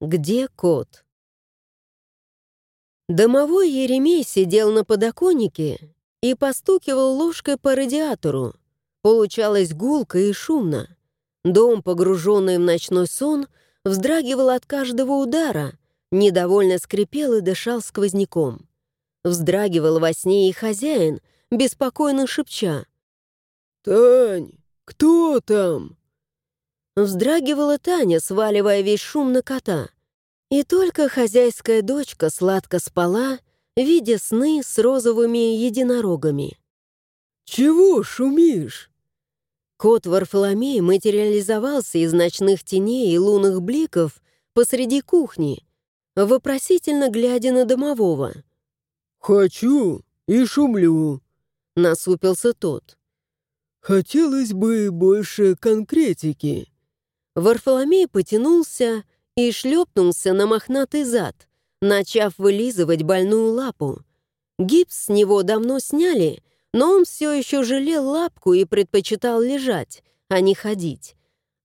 Где кот? Домовой Еремей сидел на подоконнике и постукивал ложкой по радиатору. Получалось гулко и шумно. Дом, погруженный в ночной сон, вздрагивал от каждого удара, недовольно скрипел и дышал сквозняком. Вздрагивал во сне и хозяин, беспокойно шепча. «Тань, кто там?» Вздрагивала Таня, сваливая весь шум на кота. И только хозяйская дочка сладко спала, видя сны с розовыми единорогами. «Чего шумишь?» Кот Варфоломей материализовался из ночных теней и лунных бликов посреди кухни, вопросительно глядя на домового. «Хочу и шумлю», — насупился тот. «Хотелось бы больше конкретики». Варфоломей потянулся и шлепнулся на мохнатый зад, начав вылизывать больную лапу. Гипс с него давно сняли, но он все еще жалел лапку и предпочитал лежать, а не ходить.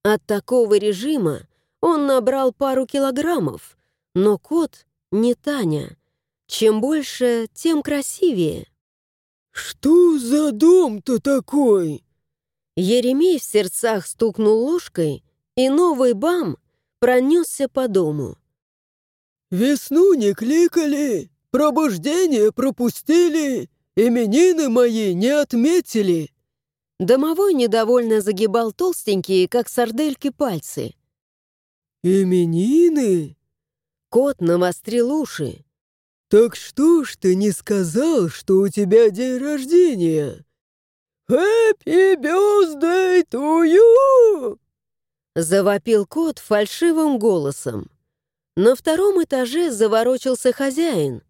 От такого режима он набрал пару килограммов, но кот не Таня. Чем больше, тем красивее. «Что за дом-то такой?» Еремей в сердцах стукнул ложкой, и новый бам пронесся по дому. «Весну не кликали, пробуждение пропустили, именины мои не отметили». Домовой недовольно загибал толстенькие, как сардельки, пальцы. «Именины?» Кот навострил уши. «Так что ж ты не сказал, что у тебя день рождения?» «Happy birthday to you!» Завопил кот фальшивым голосом. На втором этаже заворочился хозяин.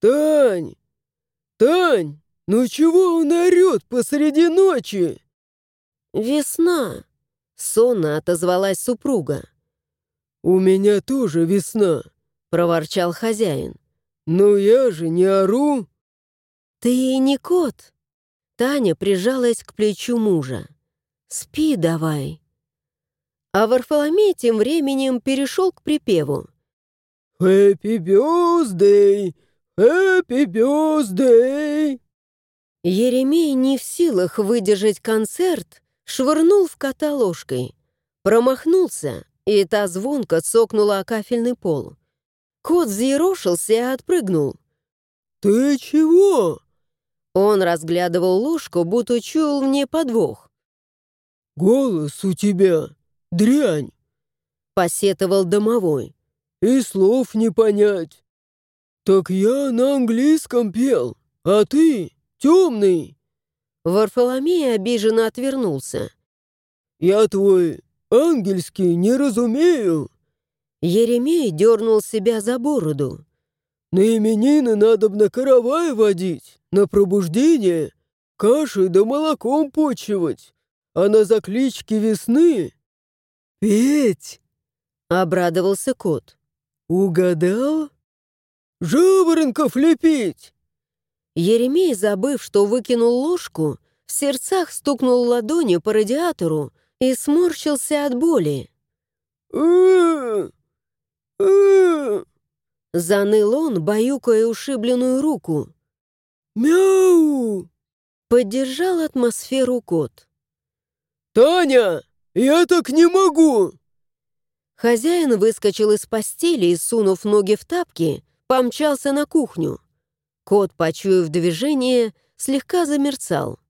«Тань! Тань! Ну чего он орёт посреди ночи?» «Весна!» — сонно отозвалась супруга. «У меня тоже весна», — проворчал хозяин. «Но я же не ору». «Ты и не кот». Таня прижалась к плечу мужа. «Спи давай». А Варфоломей тем временем перешел к припеву. «Happy birthday! Happy birthday!» Еремей не в силах выдержать концерт, швырнул в кота ложкой. Промахнулся, и та звонко цокнула о кафельный пол. Кот взъерошился и отпрыгнул. «Ты чего?» Он разглядывал ложку, будто чуял мне подвох. «Голос у тебя дрянь!» — посетовал домовой. «И слов не понять. Так я на английском пел, а ты темный!» Варфоломей обиженно отвернулся. «Я твой ангельский не разумею!» Еремей дернул себя за бороду. «На именины надо на каравай водить, на пробуждение, кашей да молоком почивать, а на заклички весны «Петь!» — обрадовался кот. «Угадал? Жаворонков лепить!» Еремей, забыв, что выкинул ложку, в сердцах стукнул ладонью по радиатору и сморщился от боли. Заныл он, баюкая ушибленную руку. «Мяу!» — поддержал атмосферу кот. «Таня!» «Я так не могу!» Хозяин выскочил из постели и, сунув ноги в тапки, помчался на кухню. Кот, почуяв движение, слегка замерцал.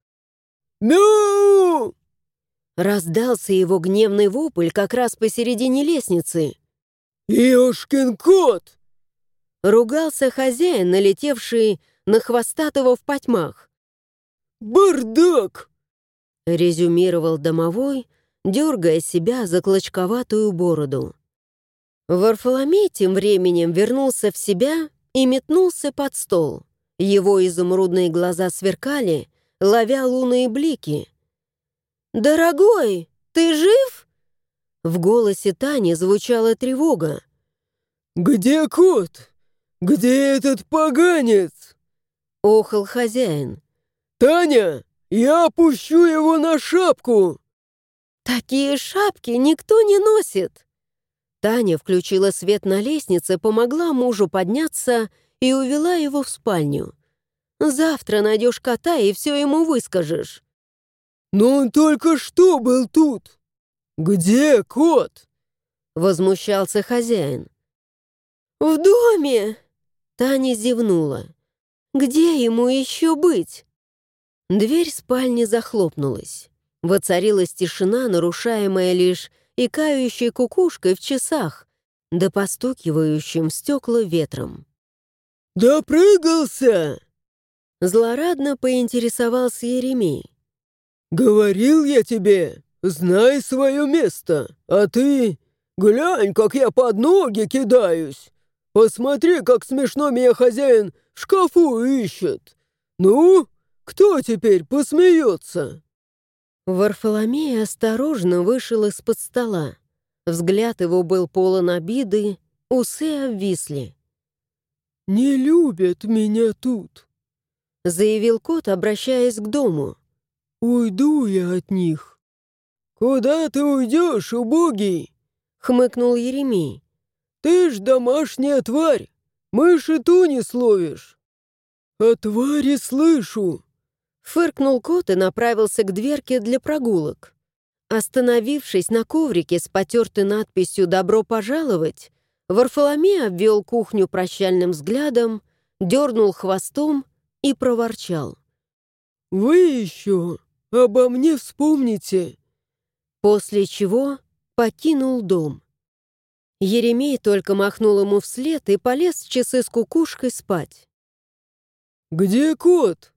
«Мяу!» Раздался его гневный вопль как раз посередине лестницы. «Ёшкин кот!» Ругался хозяин, налетевший на хвостатого в потьмах. «Бардак!» Резюмировал домовой, дергая себя за клочковатую бороду. Варфоломей тем временем вернулся в себя и метнулся под стол. Его изумрудные глаза сверкали, ловя лунные блики. «Дорогой, ты жив?» В голосе Тани звучала тревога. «Где кот? Где этот поганец?» Охал хозяин. «Таня, я опущу его на шапку!» «Такие шапки никто не носит!» Таня включила свет на лестнице, помогла мужу подняться и увела его в спальню. «Завтра найдешь кота и все ему выскажешь». «Но он только что был тут! Где кот?» Возмущался хозяин. «В доме!» Таня зевнула. «Где ему еще быть?» Дверь спальни захлопнулась. Воцарилась тишина, нарушаемая лишь икающей кукушкой в часах, да постукивающим стекла ветром. «Допрыгался!» Злорадно поинтересовался Еремей. «Говорил я тебе, знай свое место, а ты... Глянь, как я под ноги кидаюсь! Посмотри, как смешно меня хозяин в шкафу ищет! Ну, кто теперь посмеется?» Варфоломей осторожно вышел из-под стола. Взгляд его был полон обиды, усы обвисли. «Не любят меня тут», — заявил кот, обращаясь к дому. «Уйду я от них». «Куда ты уйдешь, убогий?» — хмыкнул Еремей. «Ты ж домашняя тварь, мыши ту не словишь». «А твари слышу», Фыркнул кот и направился к дверке для прогулок. Остановившись на коврике с потертой надписью «Добро пожаловать», Варфоломей обвел кухню прощальным взглядом, дернул хвостом и проворчал. «Вы еще обо мне вспомните!» После чего покинул дом. Еремей только махнул ему вслед и полез в часы с кукушкой спать. «Где кот?»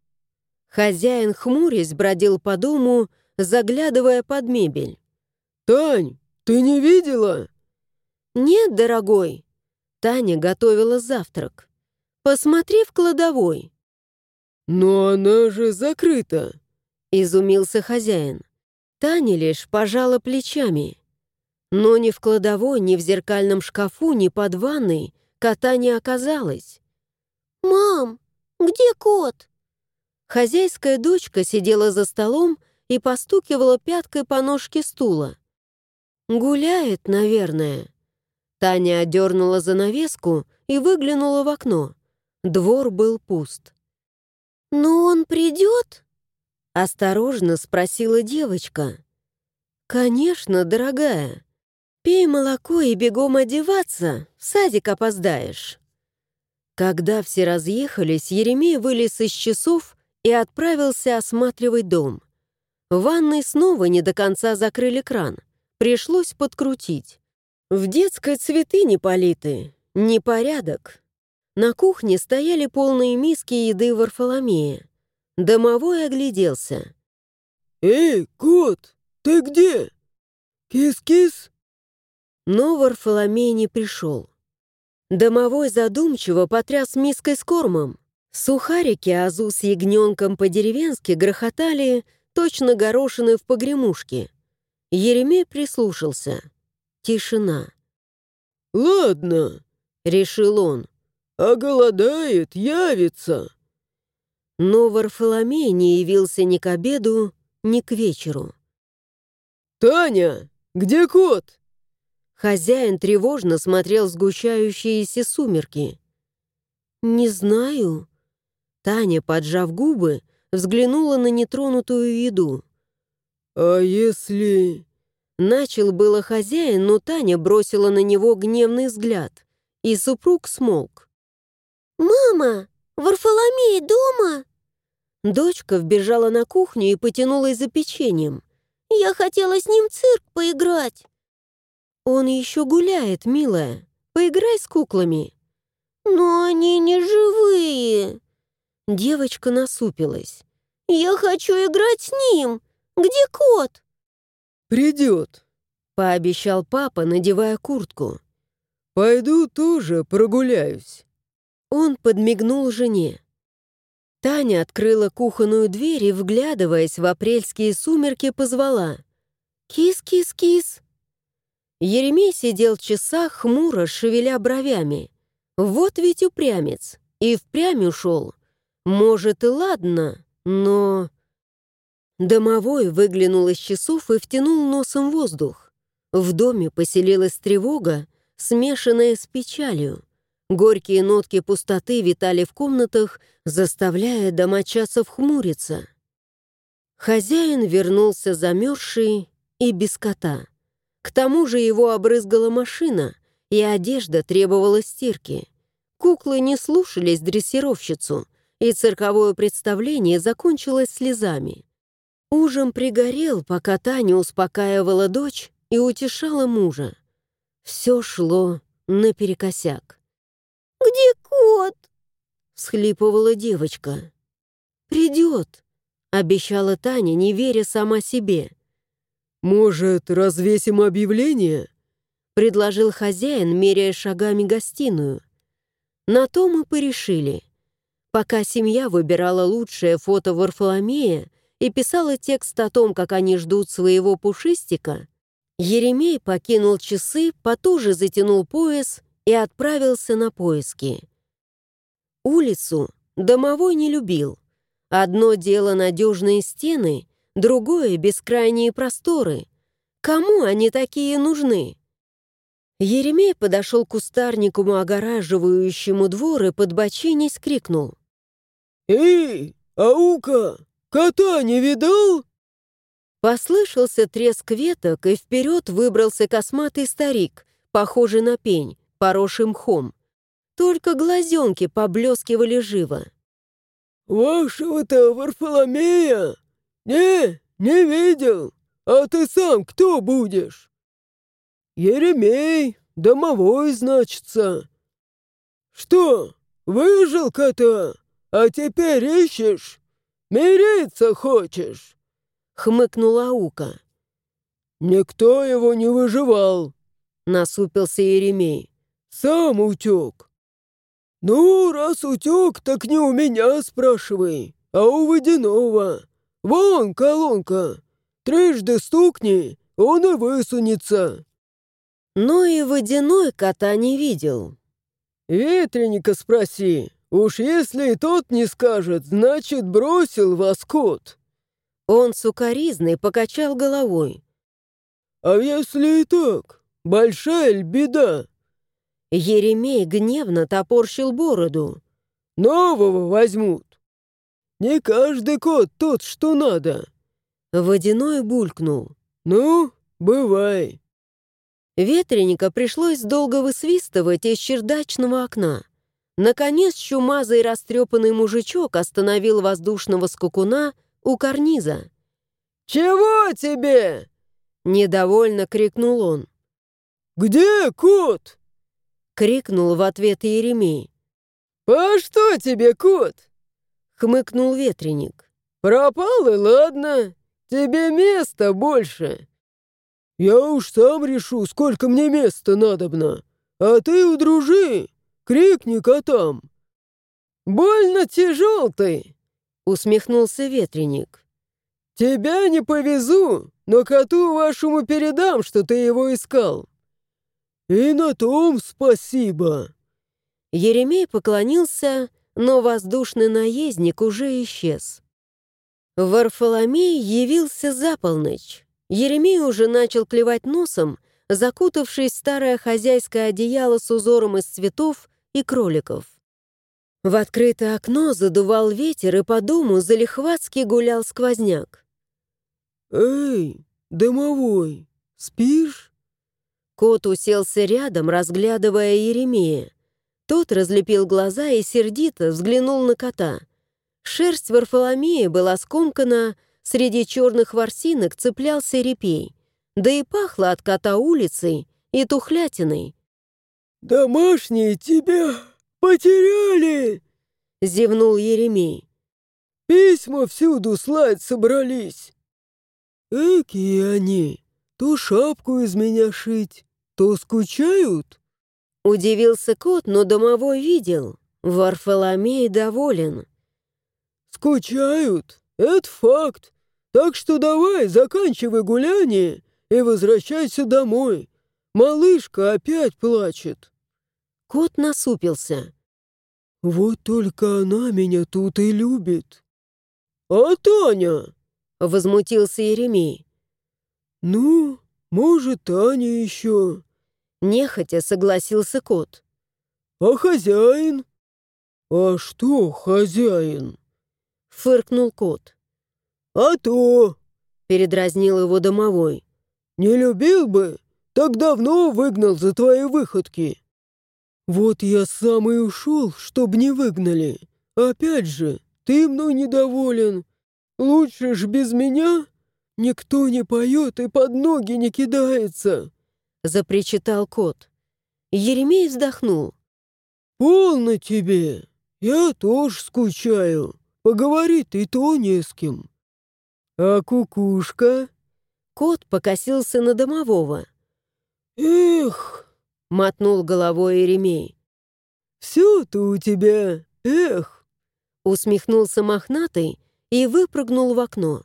Хозяин, хмурясь, бродил по дому, заглядывая под мебель. «Тань, ты не видела?» «Нет, дорогой». Таня готовила завтрак. «Посмотри в кладовой». «Но она же закрыта», — изумился хозяин. Таня лишь пожала плечами. Но ни в кладовой, ни в зеркальном шкафу, ни под ванной кота не оказалось. «Мам, где кот?» Хозяйская дочка сидела за столом и постукивала пяткой по ножке стула. «Гуляет, наверное». Таня одернула занавеску и выглянула в окно. Двор был пуст. «Но он придет?» — осторожно спросила девочка. «Конечно, дорогая. Пей молоко и бегом одеваться, в садик опоздаешь». Когда все разъехались, Еремей вылез из часов и отправился осматривать дом. В ванной снова не до конца закрыли кран. Пришлось подкрутить. В детской цветы не политы. Непорядок. На кухне стояли полные миски еды Варфоломея. Домовой огляделся. «Эй, кот, ты где? Кис-кис?» Но Варфоломей не пришел. Домовой задумчиво потряс миской с кормом. Сухарики Азу с ягненком по-деревенски грохотали точно горошины в погремушке. Еремей прислушался. Тишина. «Ладно», — решил он, — «а голодает, явится». Но Варфоломей не явился ни к обеду, ни к вечеру. «Таня, где кот?» Хозяин тревожно смотрел в сгущающиеся сумерки. «Не знаю», Таня, поджав губы, взглянула на нетронутую еду. «А если...» Начал было хозяин, но Таня бросила на него гневный взгляд, и супруг смолк. «Мама, Варфоломей дома?» Дочка вбежала на кухню и потянулась за печеньем. «Я хотела с ним в цирк поиграть». «Он еще гуляет, милая. Поиграй с куклами». «Но они не живые», Девочка насупилась. «Я хочу играть с ним! Где кот?» «Придет», — пообещал папа, надевая куртку. «Пойду тоже прогуляюсь». Он подмигнул жене. Таня открыла кухонную дверь и, вглядываясь в апрельские сумерки, позвала. «Кис-кис-кис!» Еремей сидел в часах, хмуро шевеля бровями. Вот ведь упрямец. И впрямь ушел. Может, и ладно, но... Домовой выглянул из часов и втянул носом воздух. В доме поселилась тревога, смешанное с печалью. Горькие нотки пустоты витали в комнатах, заставляя домочадцев хмуриться. Хозяин вернулся замерзший и без кота. К тому же его обрызгала машина, и одежда требовала стирки. Куклы не слушались дрессировщицу, и цирковое представление закончилось слезами. Ужин пригорел, пока Таня успокаивала дочь и утешала мужа. Все шло наперекосяк. «Где кот?» — всхлипывала девочка. «Придет», — обещала Таня, не веря сама себе. «Может, развесим объявление?» — предложил хозяин, меряя шагами гостиную. На то мы порешили. Пока семья выбирала лучшее фото Варфоломея и писала текст о том, как они ждут своего пушистика, Еремей покинул часы, потуже затянул пояс и отправился на поиски. Улицу домовой не любил. Одно дело надежные стены, другое — бескрайние просторы. Кому они такие нужны? Еремей подошел к кустарнику, огораживающему двор, и подбочинясь крикнул. «Эй, Аука, кота не видал?» Послышался треск веток, и вперед выбрался косматый старик, похожий на пень, поросший мхом. Только глазенки поблескивали живо. «Вашего-то Варфоломея? Не, не видел. А ты сам кто будешь?» «Еремей, домовой, значится». «Что, выжил кота, а теперь ищешь? Мириться хочешь?» Хмыкнула Аука. «Никто его не выживал», — насупился Еремей. «Сам утек». «Ну, раз утек, так не у меня спрашивай, а у водяного. Вон колонка. Трижды стукни, он и высунется». Но и водяной кота не видел. «Ветреника спроси. Уж если тот не скажет, значит, бросил вас кот». Он сукоризный покачал головой. «А если и так? Большая ль беда?» Еремей гневно топорщил бороду. «Нового возьмут. Не каждый кот тот, что надо». Водяной булькнул. «Ну, бывай». Ветреника пришлось долго высвистывать из чердачного окна. Наконец чумазый растрепанный мужичок остановил воздушного скакуна у карниза. «Чего тебе?» — недовольно крикнул он. «Где кот?» — крикнул в ответ Еремей. «А что тебе, кот?» — хмыкнул ветреник. «Пропал и ладно. Тебе места больше. Я уж сам решу, сколько мне места надобно. А ты удружи, крикни котам». «Больно тяжел ты!» — усмехнулся ветреник. «Тебя не повезу, но коту вашему передам, что ты его искал». «И на том спасибо». Еремей поклонился, но воздушный наездник уже исчез. Варфоломей явился за полночь. Еремей уже начал клевать носом, закутавшись в старое хозяйское одеяло с узором из цветов и кроликов. В открытое окно задувал ветер, и по дому залихватски гулял сквозняк. «Эй, домовой, спишь?» Кот уселся рядом, разглядывая Еремея. Тот разлепил глаза и сердито взглянул на кота. Шерсть Варфоломея была скомкана, среди черных ворсинок цеплялся репей, да и пахло от кота улицей и тухлятиной. «Домашние тебя потеряли!» — зевнул Еремей. «Письма всюду слать собрались. Экие они, то шапку из меня шить, то скучают». Удивился кот, но домовой видел. Варфоломей доволен. «Скучают, это факт. Так что давай, заканчивай гуляние и возвращайся домой. Малышка опять плачет». Кот насупился. «Вот только она меня тут и любит». «А Таня?» — возмутился Еремей. «Ну, может, Таня еще». Нехотя согласился кот. «А хозяин?» «А что хозяин?» Фыркнул кот. «А то!» Передразнил его домовой. «Не любил бы, так давно выгнал за твои выходки. Вот я сам и ушел, чтоб не выгнали. Опять же, ты мной недоволен. Лучше ж без меня никто не поет и под ноги не кидается», — запричитал кот. Еремей вздохнул. «Полно тебе. Я тоже скучаю. Поговорить и то не с кем. А кукушка?» Кот покосился на домового. «Эх!» — мотнул головой Еремей. «Все-то у тебя, эх!» Усмехнулся мохнатый и выпрыгнул в окно.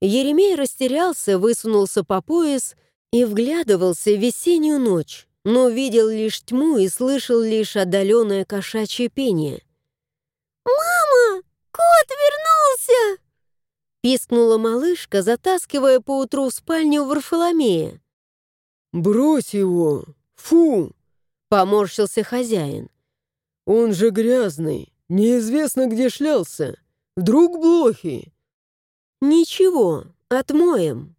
Еремей растерялся, высунулся по пояс и вглядывался в весеннюю ночь, но видел лишь тьму и слышал лишь отдаленное кошачье пение. «Мама, кот вернулся!» Пискнула малышка, затаскивая поутру в спальню Варфоломея. «Брось его! Фу!» — поморщился хозяин. «Он же грязный, неизвестно где шлялся. Вдруг блохи?» «Ничего, отмоем».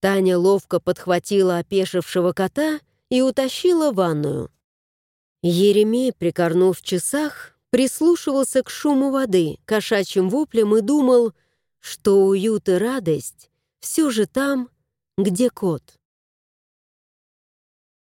Таня ловко подхватила опешившего кота и утащила ванную. Еремей, прикорнув в часах, прислушивался к шуму воды, кошачьим воплям и думал, что уют и радость все же там, где кот.